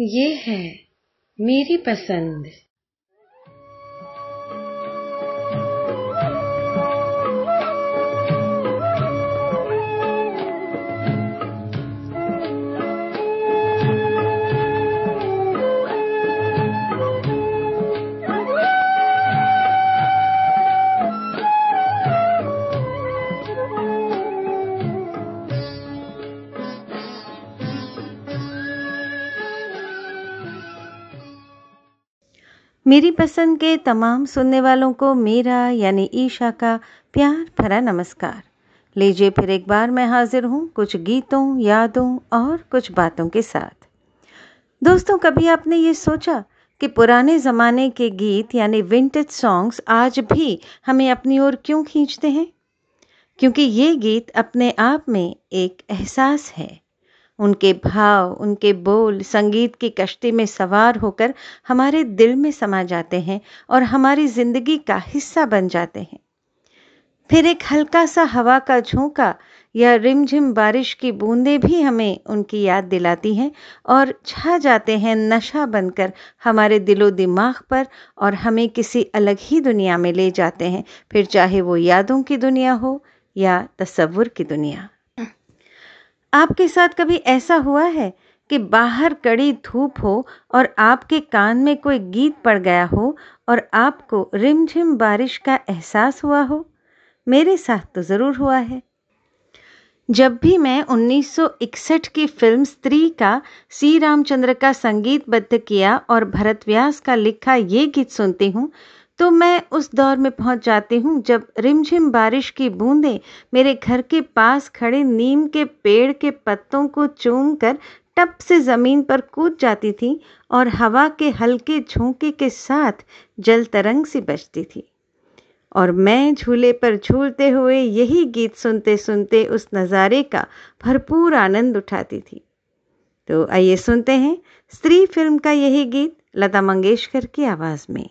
ये है मेरी पसंद। मेरी पसंद के तमाम सुनने वालों को मेरा यानी ईशा का प्यार भरा नमस्कार। लीजिए फिर एक बार मैं हाजिर हूँ कुछ गीतों, यादों और कुछ बातों के साथ। दोस्तों, कभी आपने ये सोचा कि पुराने ज़माने के गीत यानी विंटेज सॉन्ग्स आज भी हमें अपनी ओर क्यों खींचते हैं? क्योंकि ये गीत अपने आप में एक एहसास है। उनके भाव, उनके बोल संगीत की कश्ती में सवार होकर हमारे दिल में समा जाते हैं और हमारी ज़िंदगी का हिस्सा बन जाते हैं। फिर एक हल्का सा हवा का झोंका या रिमझिम बारिश की बूंदें भी हमें उनकी याद दिलाती हैं और छा जाते हैं नशा बनकर हमारे दिलो दिमाग पर और हमें किसी अलग ही दुनिया में ले जाते हैं। फिर चाहे वो यादों की दुनिया हो या तस्वुर की दुनिया। आपके साथ कभी ऐसा हुआ है कि बाहर कड़ी धूप हो और आपके कान में कोई गीत पड़ गया हो और आपको रिमझिम बारिश का एहसास हुआ हो? मेरे साथ तो ज़रूर हुआ है। जब भी मैं 1961 की फ़िल्म स्त्री का सी. रामचंद्र का संगीतबद्ध किया और भरत व्यास का लिखा ये गीत सुनती हूँ तो मैं उस दौर में पहुँच जाती हूँ जब रिमझिम बारिश की बूंदें मेरे घर के पास खड़े नीम के पेड़ के पत्तों को चूम कर टप से ज़मीन पर कूद जाती थी और हवा के हल्के झोंके के साथ जल तरंग सी बजती थी। और मैं झूले पर झूलते हुए यही गीत सुनते सुनते उस नज़ारे का भरपूर आनंद उठाती थी। तो आइए सुनते हैं स्त्री फ़िल्म का यही गीत, लता मंगेशकर की आवाज़ में।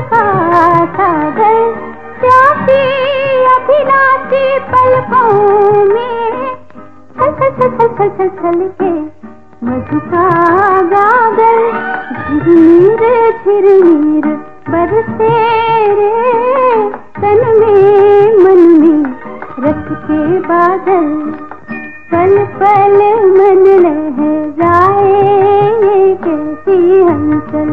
का सागर प्यासी अभिलाषी पलकों में। छल छल छल छल के मधु का गागर झिरमीर झिरमीर बरसे रे। तन में मन में रख के बादल, पल पल मन लहराए कैसी हलचल।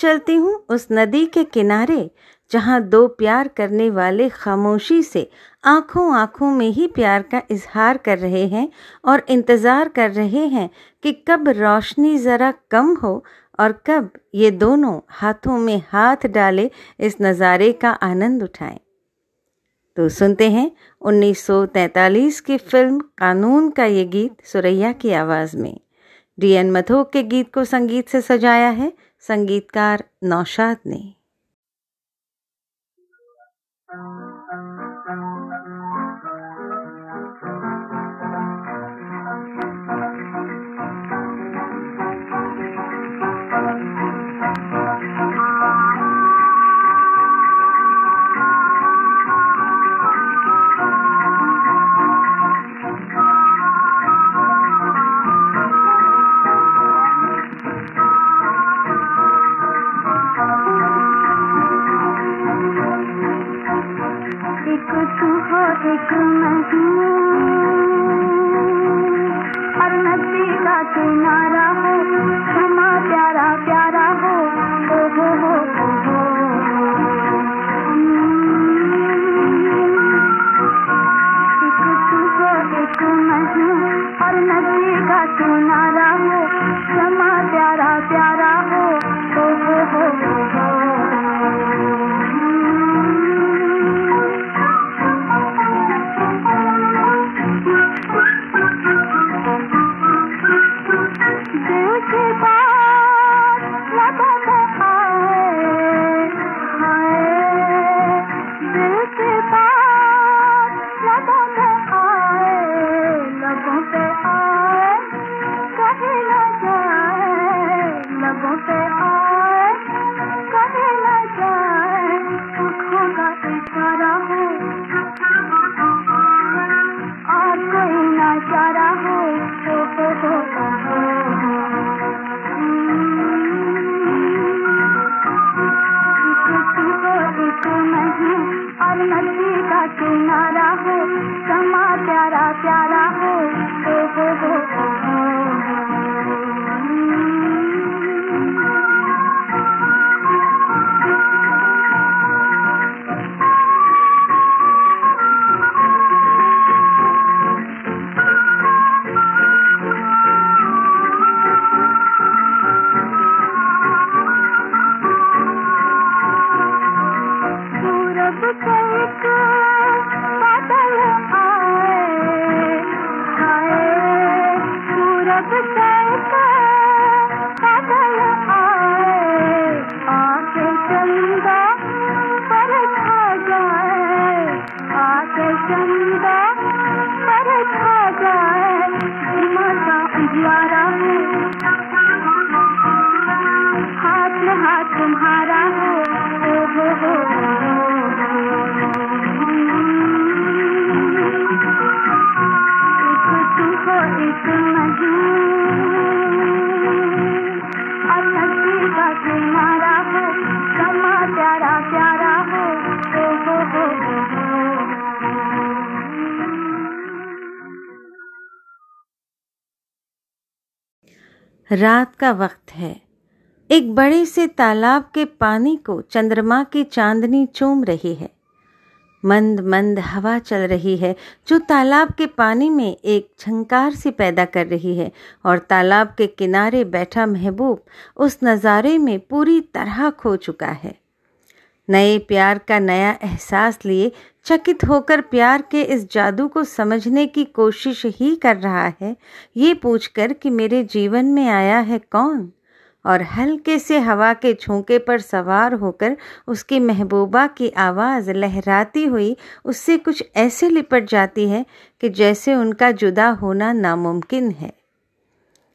चलती हूँ उस नदी के किनारे, जहाँ दो प्यार करने वाले खामोशी से आँखों आँखों में ही प्यार का इजहार कर रहे हैं और इंतज़ार कर रहे हैं कि कब रोशनी ज़रा कम हो और कब ये दोनों हाथों में हाथ डाले इस नज़ारे का आनंद उठाएँ। तो सुनते हैं 1943 की फ़िल्म कानून का ये गीत सुरैया की आवाज़ में। डी एन के गीत को संगीत से सजाया है। संगीतकार नौशाद ने। रात का वक्त है। एक बड़े से तालाब के पानी को चंद्रमा की चांदनी चूम रही है। मंद मंद हवा चल रही है, जो तालाब के पानी में एक झंकार सी पैदा कर रही है और तालाब के किनारे बैठा महबूब उस नज़ारे में पूरी तरह खो चुका है। नए प्यार का नया एहसास लिए चकित होकर प्यार के इस जादू को समझने की कोशिश ही कर रहा है, ये पूछकर कि मेरे जीवन में आया है कौन? और हल्के से हवा के झोंके पर सवार होकर उसकी महबूबा की आवाज़ लहराती हुई उससे कुछ ऐसे लिपट जाती है कि जैसे उनका जुदा होना नामुमकिन है।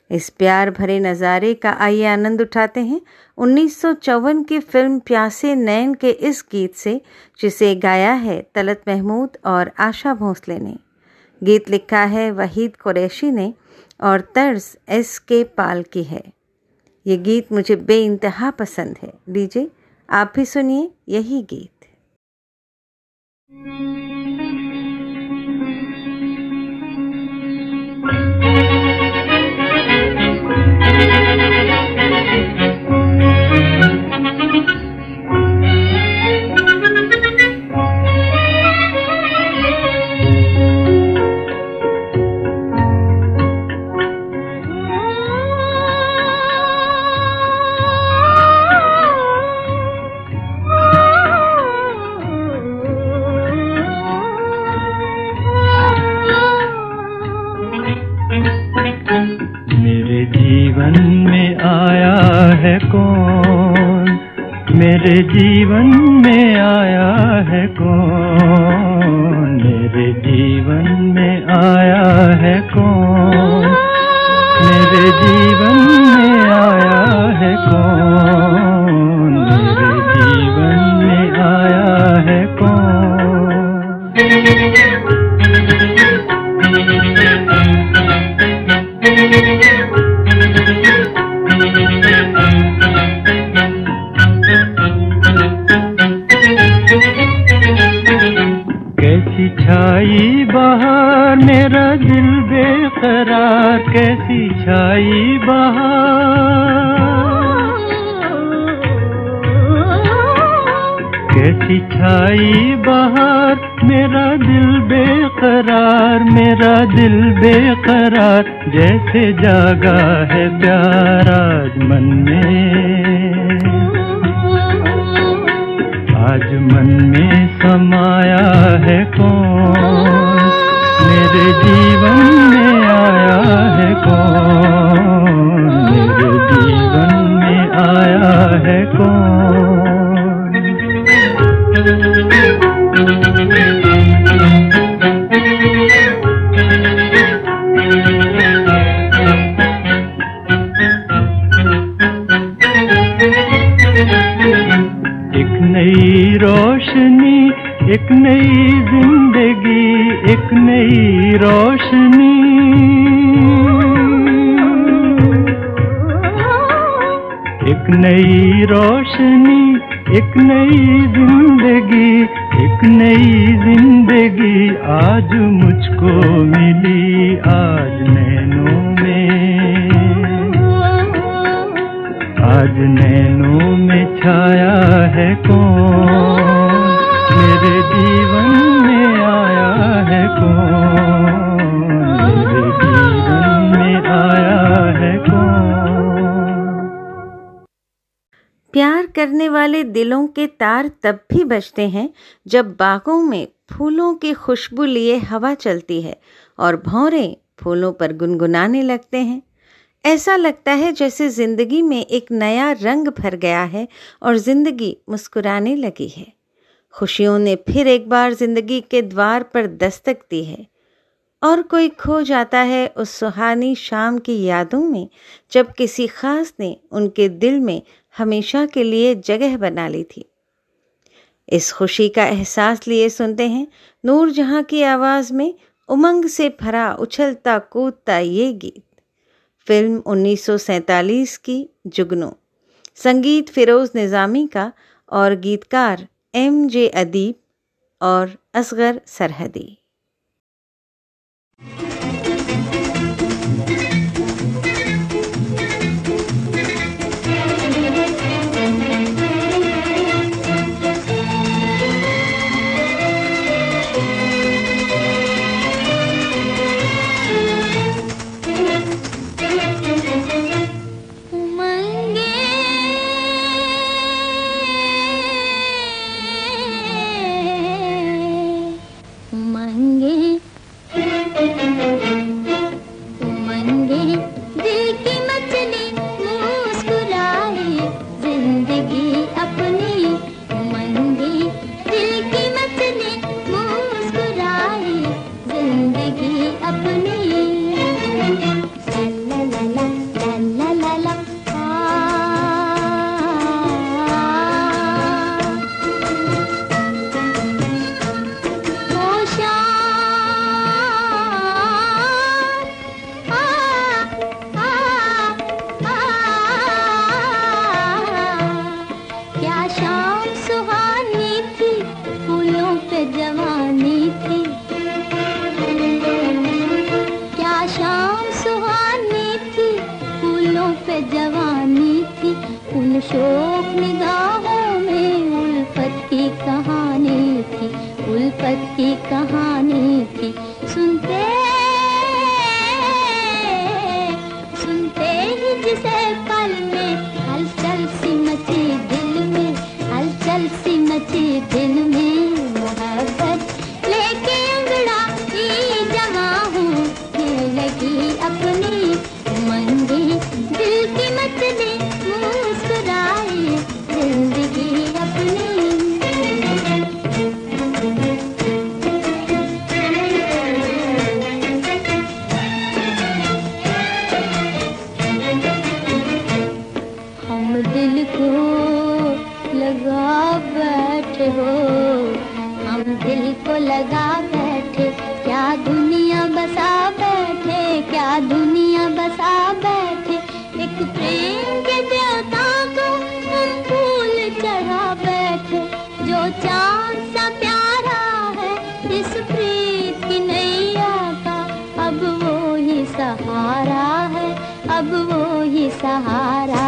इस प्यार भरे नज़ारे का आइए आनंद उठाते हैं। उन्नीस सौ चौवन की फ़िल्म प्यासे नैन के इस गीत से, जिसे गाया है तलत महमूद और आशा भोसले ने। गीत लिखा है वहीद कुरैशी ने और तर्ज एस के पाल की है। ये गीत मुझे बे इंतहा पसंद है। लीजिए, आप भी सुनिए यही गीत। कैसी छाई बाहर? मेरा दिल बेकरार, मेरा दिल बेकरार, जैसे जागा है प्यार आज मन में। आज मन में समाया है कौन? मेरे जीवन में आया है कौन? आज नैनों में छाया है कौन? मेरे जीवन में आया है कौन? मेरे जीवन में आया है कौन? प्यार करने वाले दिलों के तार तब भी बजते हैं जब बागों में फूलों की खुशबू लिए हवा चलती है और भौरे फूलों पर गुनगुनाने लगते हैं। ऐसा लगता है जैसे ज़िंदगी में एक नया रंग भर गया है और ज़िंदगी मुस्कुराने लगी है। खुशियों ने फिर एक बार ज़िंदगी के द्वार पर दस्तक दी है। और कोई खो जाता है उस सुहानी शाम की यादों में, जब किसी खास ने उनके दिल में हमेशा के लिए जगह बना ली थी। इस खुशी का एहसास लिए सुनते हैं नूर जहाँ की आवाज़ में, उमंग से भरा उछलता कूदता ये गीत। फ़िल्म 1947 की जुगनू। संगीत फिरोज निज़ामी का और गीतकार एम जे अदीब और असगर सरहदी। निगाहों में उल्फत की कहानी थी उल्फत की कहानी। अब वो ही सहारा।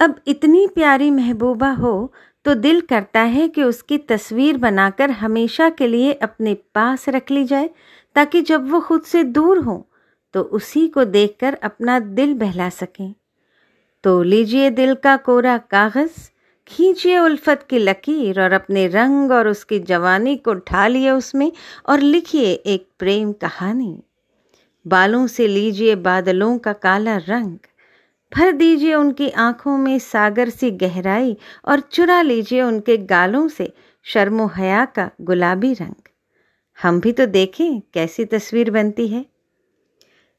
अब इतनी प्यारी महबूबा हो तो दिल करता है कि उसकी तस्वीर बनाकर हमेशा के लिए अपने पास रख ली जाए, ताकि जब वो खुद से दूर हो तो उसी को देखकर अपना दिल बहला सकें। तो लीजिए दिल का कोरा कागज़ खींचिए उल्फत की लकीर और अपने रंग और उसकी जवानी को ढालिए उसमें और लिखिए एक प्रेम कहानी। बालों से लीजिए बादलों का काला रंग। भर दीजिए उनकी आँखों में सागर सी गहराई और चुरा लीजिए उनके गालों से शर्मो हया का गुलाबी रंग। हम भी तो देखें कैसी तस्वीर बनती है।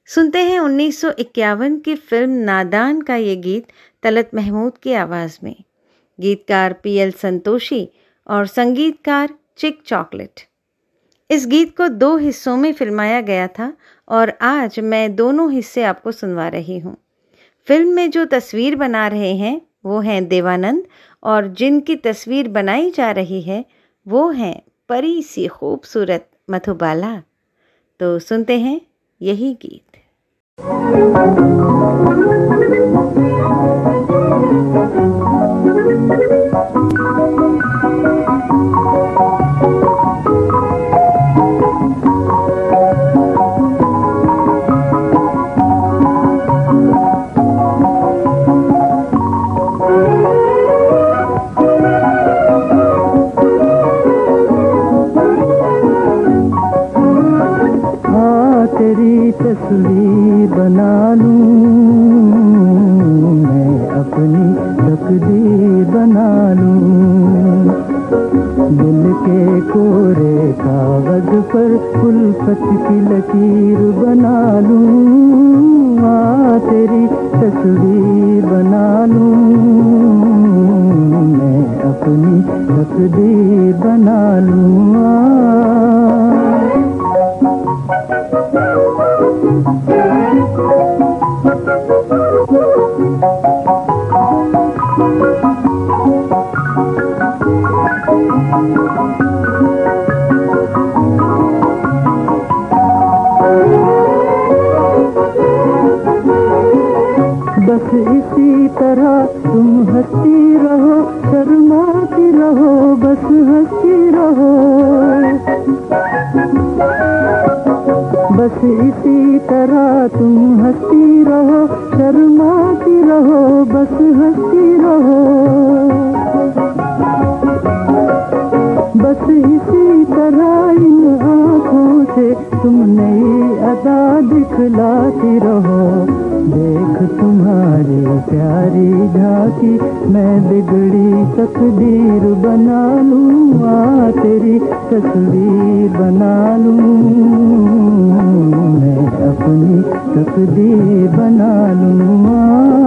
सुनते हैं 1951 की फ़िल्म नादान का ये गीत, तलत महमूद की आवाज़ में। गीतकार पीएल संतोषी और संगीतकार चिक चॉकलेट। इस गीत को दो हिस्सों में फिल्माया गया था और आज मैं दोनों हिस्से आपको सुनवा रही हूँ। फ़िल्म में जो तस्वीर बना रहे हैं, वो हैं देवानंद और जिनकी तस्वीर बनाई जा रही है, वो हैं परी सी खूबसूरत मधुबाला। तो सुनते हैं यही गीत। हाँ कागज़ पर उल्फत की लकीर बना लूँ। तेरी तस्वीर बना लूँ। मैं अपनी तकदीर बना लूँ। हाँ। बस तरह, तुम हंसती रहो, शर्माती रहो, बस हंसती रहो। बस इसी तरह तुम हंसती रहो, शर्माती रहो, बस हंसती रहो। बस इसी तरह इन आँखों से तुम नई अदा दिखलाती रहो। देख तुम्हारी प्यारी झाकी, मैं बिगड़ी तकदीर बना लूँ, आ तेरी तस्वीर बना लूँ। मैं अपनी तकदीर बना लूँ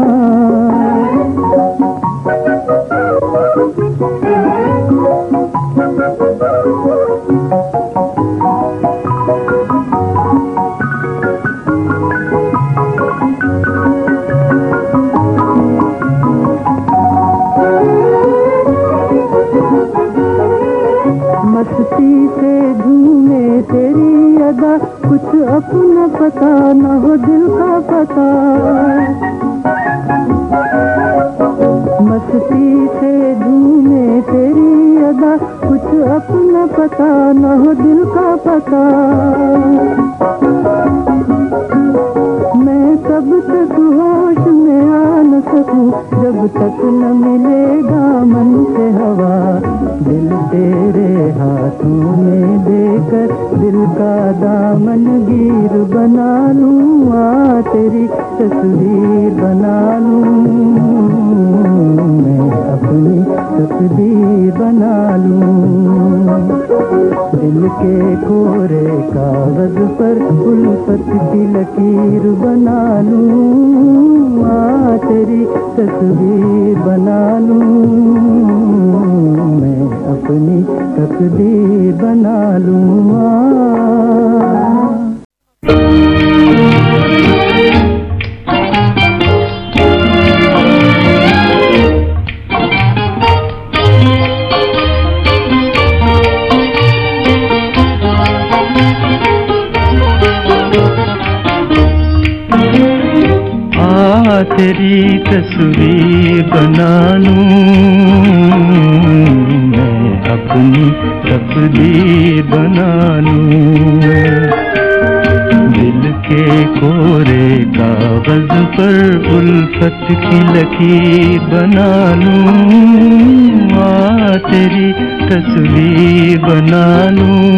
पता न हो दिल का पता। मस्ती से झूमे तेरी अदा, कुछ अपना पता न हो दिल का पता। तेरी तस्वीर बना लूँ। मैं अपनी तस्वीर बना लूँ। दिल के कोरे कागज़ पर उल्फत की लकीर बना लूँ। आ तेरी तस्वीर बना लूँ। मैं अपनी तकदीर उल्फत की लकीर बना लूँ तेरी तस्वीर बना लूँ।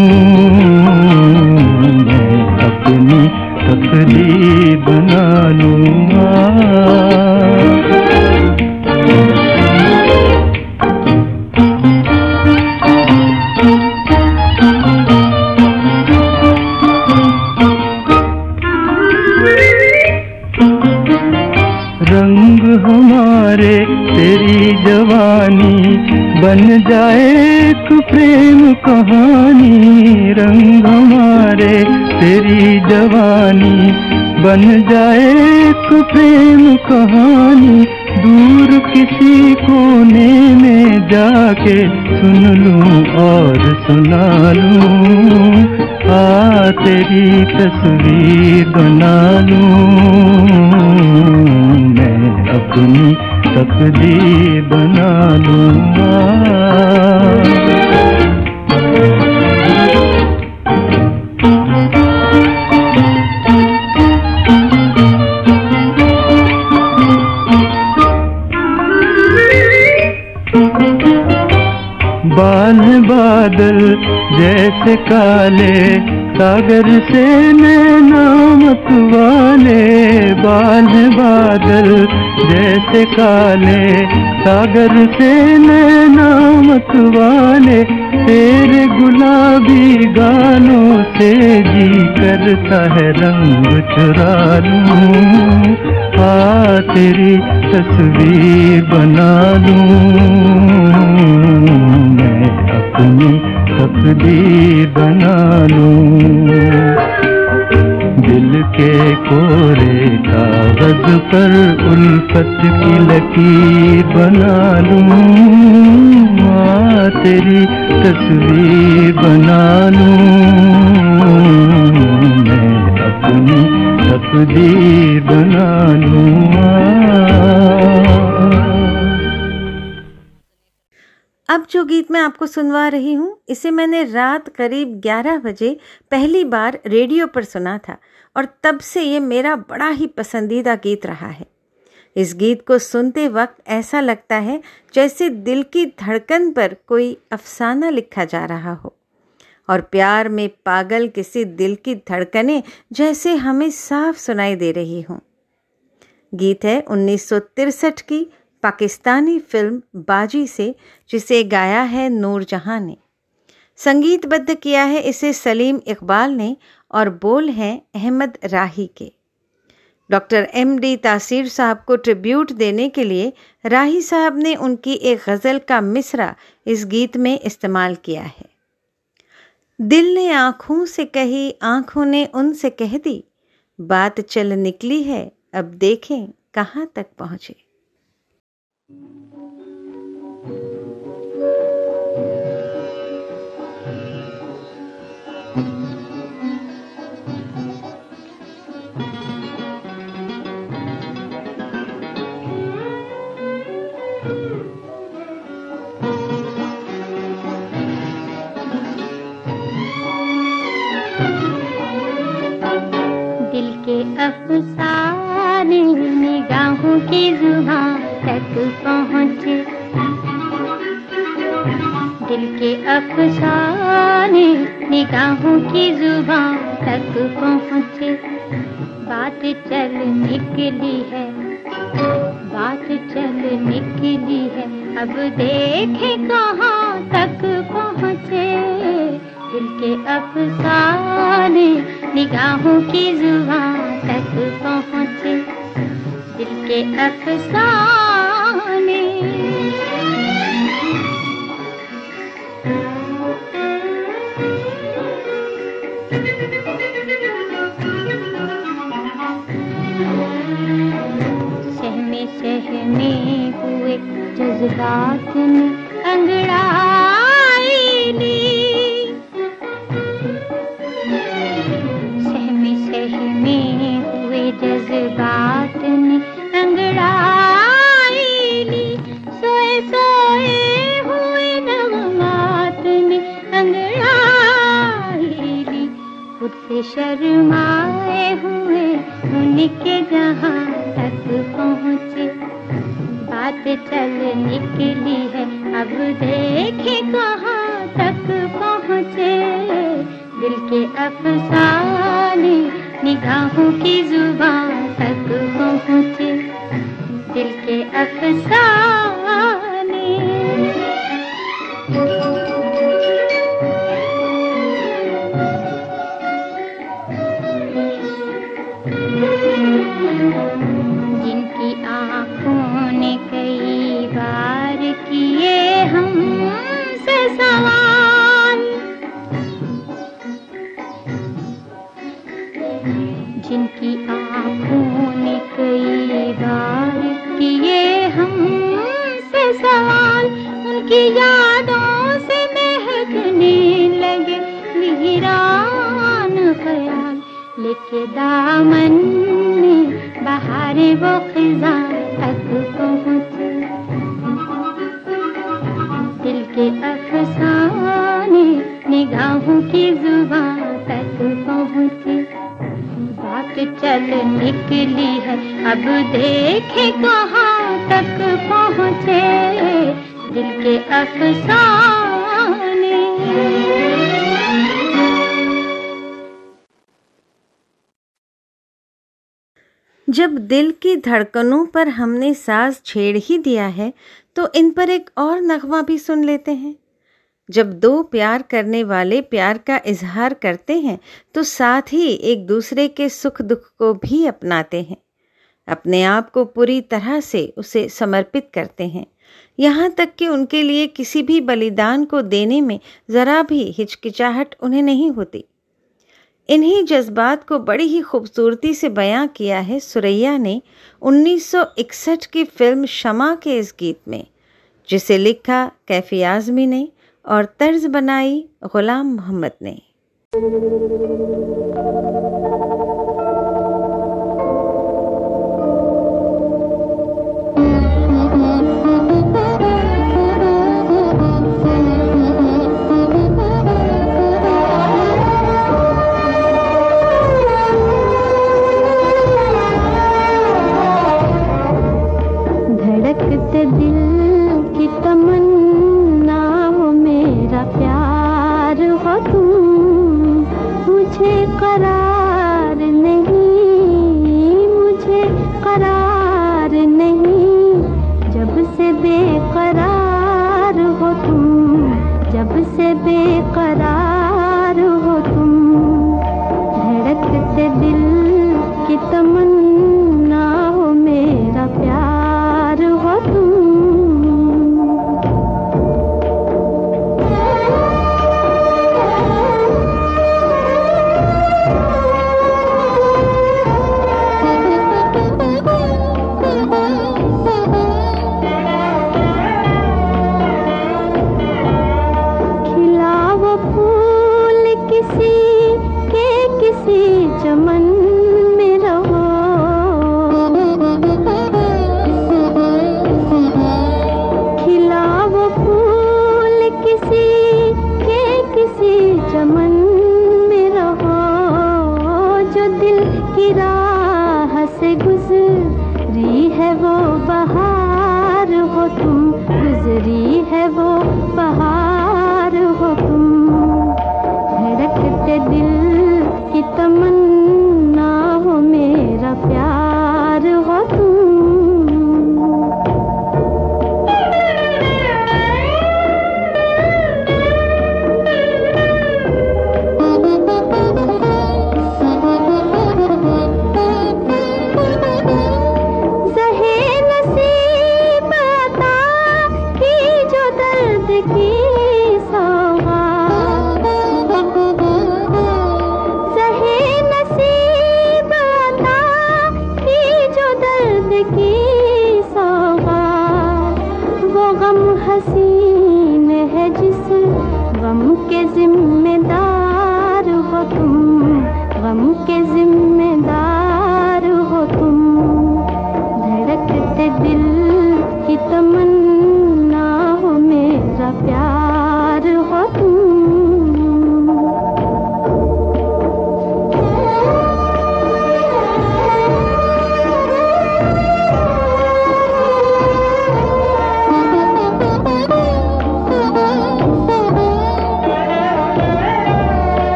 एक प्रेम कहानी, रंग हमारे तेरी जवानी। बन जाए एक प्रेम कहानी, दूर किसी कोने में जाके सुन लूँ और सुना लूँ। आ, तेरी तस्वीर बना लूँ। मैं अपनी तकदीर बना लूँगा। बादल जैसे काले सागर से नैना मत वाले बाल बादल जैसे काले। सागर से नैना मत वाले तेरे गुलाबी गालों से जी करता है रंग चुरा लूँ आ तेरी तस्वीर बना लूँ। कोरे कागज़ पर उल्फत की लकीर, बना लूँ तेरी तस्वीर, बना लूँ। मैं अपनी तकदीर बना लूँ अब जो गीत मैं आपको सुनवा रही हूँ, इसे मैंने रात करीब 11 बजे पहली बार रेडियो पर सुना था। और तब से ये मेरा बड़ा ही पसंदीदा गीत रहा है। इस गीत को सुनते वक्त ऐसा लगता है जैसे दिल की धड़कन पर कोई अफसाना लिखा जा रहा हो। और प्यार में पागल किसी दिल की धड़कनें जैसे हमें साफ़ सुनाई दे रही हों। गीत है उन्नीस की पाकिस्तानी फ़िल्म बाजी से, जिसे गाया है नूरजहां ने। संगीतबद्ध किया है इसे सलीम इकबाल ने और बोल हैं अहमद राही के। डॉक्टर एम डी तासीर साहब को ट्रिब्यूट देने के लिए राही साहब ने उनकी एक गज़ल का मिसरा इस गीत में इस्तेमाल किया है। दिल ने आँखों से कही, आँखों ने उनसे कह दी, बात चल निकली है, अब देखें कहाँ तक पहुँचे। की ज़ुबान तक पहुँचे। दिल के अफसाने निगाहों की ज़ुबान तक पहुँचे। बात चल निकली है, बात चल निकली है। अब देखे कहाँ तक पहुँचे। दिल के अफसाने निगाहों की ज़ुबान तक पहुँचे। के अफसाने। सहमे सहमे हुए जज्बात में की धड़कनों पर हमने साज छेड़ ही दिया है तो इन पर एक और नगमा भी सुन लेते हैं। जब दो प्यार करने वाले प्यार का इजहार करते हैं तो साथ ही एक दूसरे के सुख दुख को भी अपनाते हैं। अपने आप को पूरी तरह से उसे समर्पित करते हैं। यहाँ तक कि उनके लिए किसी भी बलिदान को देने में ज़रा भी हिचकिचाहट उन्हें नहीं होती। इन्हीं जज्बात को बड़ी ही खूबसूरती से बयां किया है सुरैया ने 1961 की फ़िल्म शमा के इस गीत में, जिसे लिखा कैफी आजमी ने और तर्ज बनाई गुलाम मोहम्मद ने। बेकरार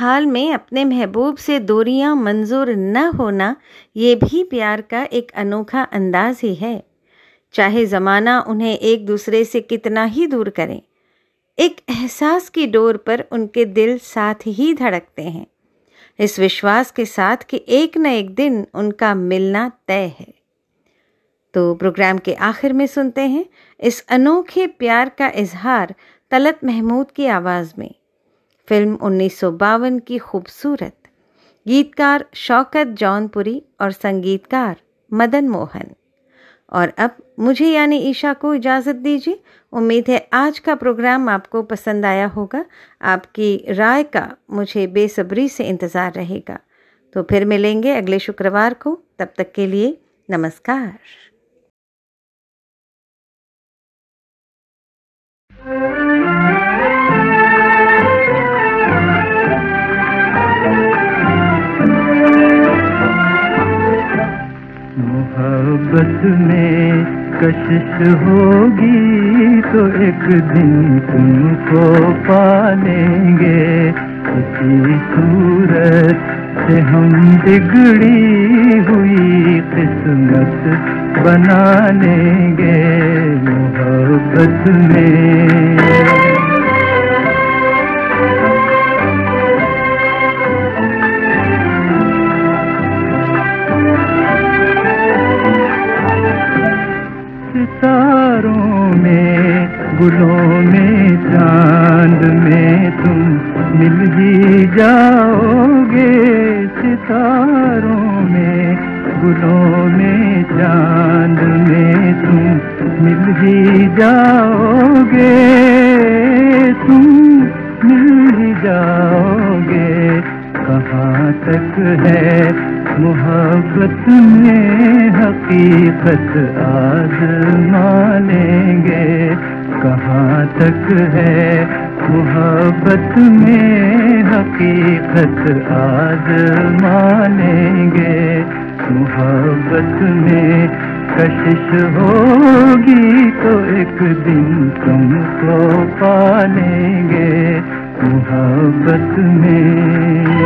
हाल में अपने महबूब से दूरियाँ मंजूर न होना ये भी प्यार का एक अनोखा अंदाज ही है। चाहे ज़माना उन्हें एक दूसरे से कितना ही दूर करें, एक एहसास की डोर पर उनके दिल साथ ही धड़कते हैं। इस विश्वास के साथ कि एक न एक दिन उनका मिलना तय है। तो प्रोग्राम के आखिर में सुनते हैं इस अनोखे प्यार का इजहार तलत महमूद की आवाज़ में। फ़िल्म उन्नीस सौ बावन की खूबसूरत। गीतकार शौकत जौनपुरी और संगीतकार मदन मोहन। और अब मुझे यानी ईशा को इजाज़त दीजिए। उम्मीद है आज का प्रोग्राम आपको पसंद आया होगा। आपकी राय का मुझे बेसब्री से इंतज़ार रहेगा। तो फिर मिलेंगे अगले शुक्रवार को। तब तक के लिए नमस्कार। मोहब्बत में कशिश होगी तो एक दिन तुमको पालेंगे इसी सूरत से हम बिगड़ी हुई किस्मत बना लेंगे मोहब्बत में। तक आज मानेंगे कहाँ तक है मोहब्बत में हकीकत? आज मानेंगे मोहब्बत में कशिश होगी तो एक दिन तुमको तो पालेंगे मोहब्बत में